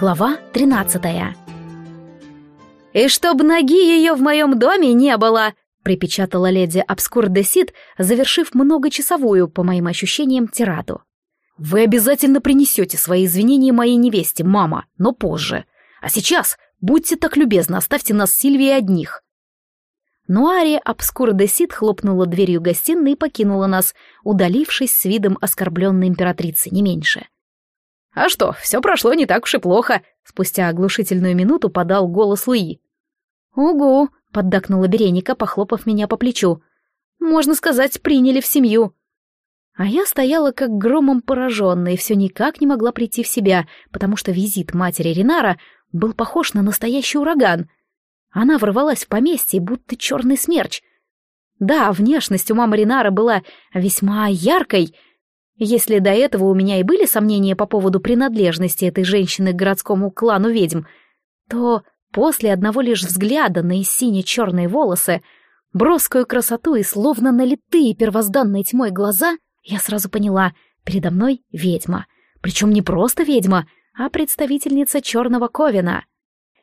Глава 13 «И чтоб ноги ее в моем доме не было!» — припечатала леди Обскур де Сид, завершив многочасовую, по моим ощущениям, тираду. «Вы обязательно принесете свои извинения моей невесте, мама, но позже. А сейчас, будьте так любезны, оставьте нас с Сильвией одних». Нуари Обскур де Сид хлопнула дверью гостиной и покинула нас, удалившись с видом оскорбленной императрицы, не меньше. — «А что, все прошло не так уж и плохо», — спустя оглушительную минуту подал голос Луи. «Угу», — поддакнула Береника, похлопав меня по плечу. «Можно сказать, приняли в семью». А я стояла как громом пораженная и все никак не могла прийти в себя, потому что визит матери Ринара был похож на настоящий ураган. Она ворвалась в поместье, будто черный смерч. Да, внешность у мамы Ринара была весьма яркой — если до этого у меня и были сомнения по поводу принадлежности этой женщины к городскому клану ведьм, то после одного лишь взгляда на сине-черные волосы, броскую красоту и словно налитые первозданной тьмой глаза, я сразу поняла, передо мной ведьма. Причем не просто ведьма, а представительница черного ковена.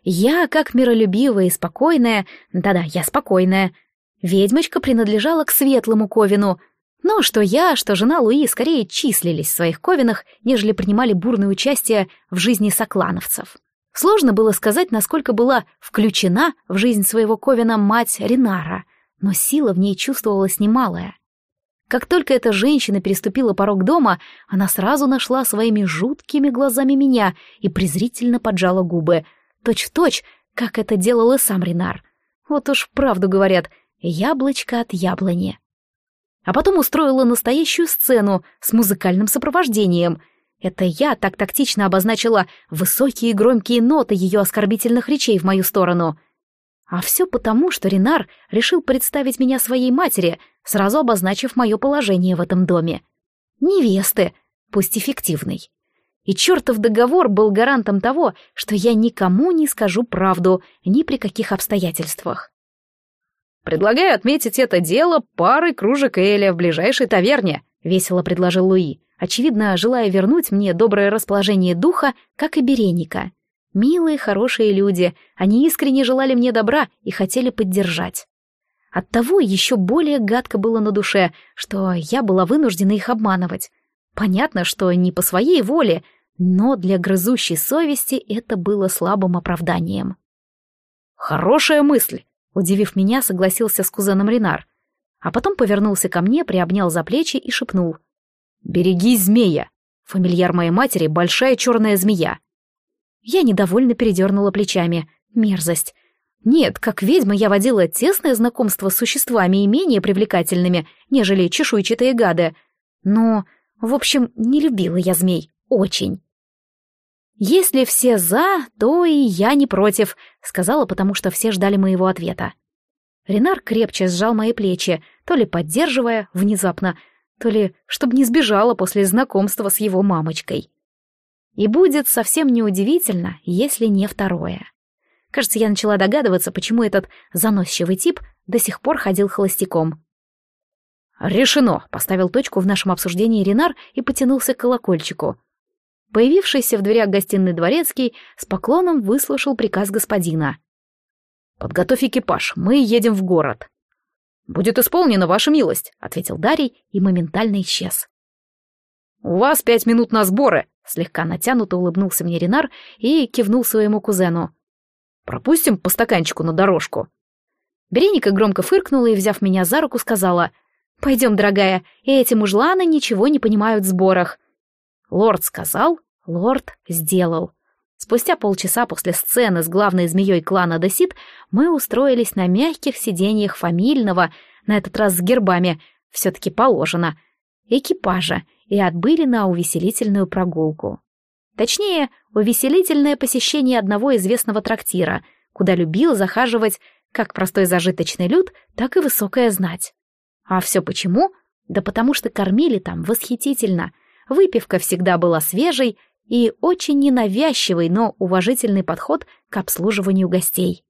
Я, как миролюбивая и спокойная, да-да, я спокойная, ведьмочка принадлежала к светлому ковену — но что я, что жена Луи скорее числились в своих ковинах, нежели принимали бурное участие в жизни соклановцев. Сложно было сказать, насколько была включена в жизнь своего ковина мать Ринара, но сила в ней чувствовалась немалая. Как только эта женщина переступила порог дома, она сразу нашла своими жуткими глазами меня и презрительно поджала губы, точь-в-точь, точь, как это делал и сам Ринар. Вот уж правду говорят, яблочко от яблони а потом устроила настоящую сцену с музыкальным сопровождением. Это я так тактично обозначила высокие и громкие ноты ее оскорбительных речей в мою сторону. А все потому, что Ренар решил представить меня своей матери, сразу обозначив мое положение в этом доме. Невесты, пусть эффективной. И чертов договор был гарантом того, что я никому не скажу правду ни при каких обстоятельствах. «Предлагаю отметить это дело парой кружек Эля в ближайшей таверне», — весело предложил Луи, очевидно, желая вернуть мне доброе расположение духа, как и Береника. Милые, хорошие люди, они искренне желали мне добра и хотели поддержать. Оттого еще более гадко было на душе, что я была вынуждена их обманывать. Понятно, что не по своей воле, но для грызущей совести это было слабым оправданием. «Хорошая мысль», Удивив меня, согласился с кузеном Ренар. А потом повернулся ко мне, приобнял за плечи и шепнул. «Береги змея! Фамильяр моей матери — большая черная змея!» Я недовольно передернула плечами. Мерзость. Нет, как ведьма я водила тесное знакомство с существами и менее привлекательными, нежели чешуйчатые гады. Но, в общем, не любила я змей. Очень. «Если все за, то и я не против», — сказала, потому что все ждали моего ответа. Ренар крепче сжал мои плечи, то ли поддерживая внезапно, то ли чтобы не сбежала после знакомства с его мамочкой. И будет совсем неудивительно, если не второе. Кажется, я начала догадываться, почему этот заносчивый тип до сих пор ходил холостяком. «Решено!» — поставил точку в нашем обсуждении Ренар и потянулся к колокольчику. Появившийся в дверях гостиной дворецкий с поклоном выслушал приказ господина. «Подготовь экипаж, мы едем в город». «Будет исполнена ваша милость», — ответил Дарий и моментально исчез. «У вас пять минут на сборы», — слегка натянуто улыбнулся мне Ренар и кивнул своему кузену. «Пропустим по стаканчику на дорожку». Береника громко фыркнула и, взяв меня за руку, сказала, «Пойдем, дорогая, эти мужланы ничего не понимают в сборах. Лорд сказал, лорд сделал. Спустя полчаса после сцены с главной змеей клана Десит мы устроились на мягких сиденьях фамильного, на этот раз с гербами, все-таки положено, экипажа и отбыли на увеселительную прогулку. Точнее, увеселительное посещение одного известного трактира, куда любил захаживать как простой зажиточный люд, так и высокая знать. А все почему? Да потому что кормили там восхитительно — Выпивка всегда была свежей и очень ненавязчивый, но уважительный подход к обслуживанию гостей.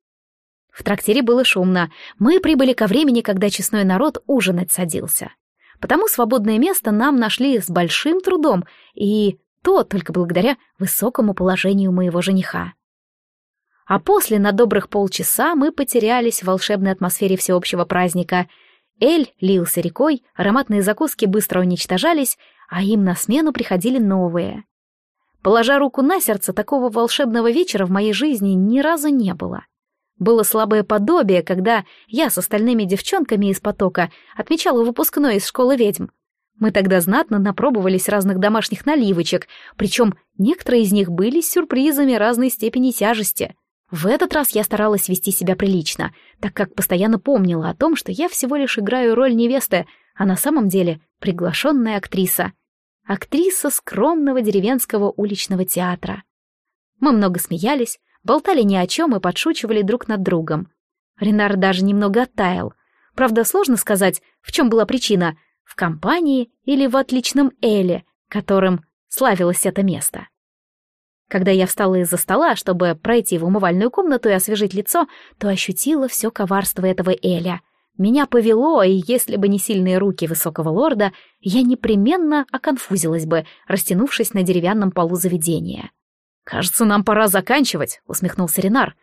В трактире было шумно. Мы прибыли ко времени, когда честной народ ужинать садился. Потому свободное место нам нашли с большим трудом и то только благодаря высокому положению моего жениха. А после на добрых полчаса мы потерялись в волшебной атмосфере всеобщего праздника. Эль лился рекой, ароматные закуски быстро уничтожались, а им на смену приходили новые. Положа руку на сердце, такого волшебного вечера в моей жизни ни разу не было. Было слабое подобие, когда я с остальными девчонками из потока отмечала выпускной из школы ведьм. Мы тогда знатно напробовались разных домашних наливочек, причем некоторые из них были сюрпризами разной степени тяжести. В этот раз я старалась вести себя прилично, так как постоянно помнила о том, что я всего лишь играю роль невесты, а на самом деле приглашенная актриса. Актриса скромного деревенского уличного театра. Мы много смеялись, болтали ни о чем и подшучивали друг над другом. Ренар даже немного оттаял. Правда, сложно сказать, в чем была причина, в компании или в отличном Эле, которым славилось это место. Когда я встала из-за стола, чтобы пройти в умывальную комнату и освежить лицо, то ощутила все коварство этого Эля. Меня повело, и если бы не сильные руки высокого лорда, я непременно оконфузилась бы, растянувшись на деревянном полу заведения. «Кажется, нам пора заканчивать», — усмехнулся Ренар,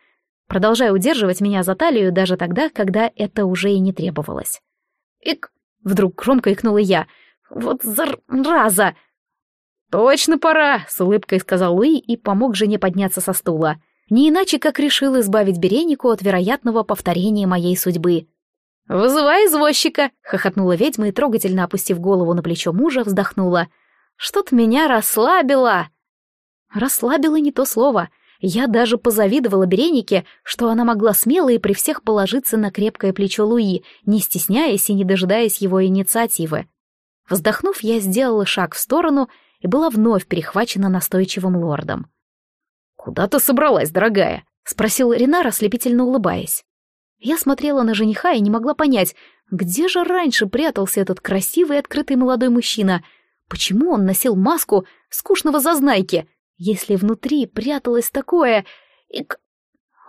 продолжая удерживать меня за талию даже тогда, когда это уже и не требовалось. «Ик!» — вдруг громко икнула я. «Вот зараза!» «Точно пора!» — с улыбкой сказал Луи и помог жене подняться со стула. Не иначе, как решил избавить Беренику от вероятного повторения моей судьбы. «Вызывай извозчика!» — хохотнула ведьма и, трогательно опустив голову на плечо мужа, вздохнула. «Что-то меня расслабило!» Расслабило не то слово. Я даже позавидовала Беренике, что она могла смело и при всех положиться на крепкое плечо Луи, не стесняясь и не дожидаясь его инициативы. Вздохнув, я сделала шаг в сторону и была вновь перехвачена настойчивым лордом. «Куда ты собралась, дорогая?» — спросил Ренар, ослепительно улыбаясь. Я смотрела на жениха и не могла понять, где же раньше прятался этот красивый открытый молодой мужчина, почему он носил маску скучного зазнайки, если внутри пряталось такое... И...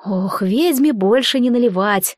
Ох, ведьме больше не наливать.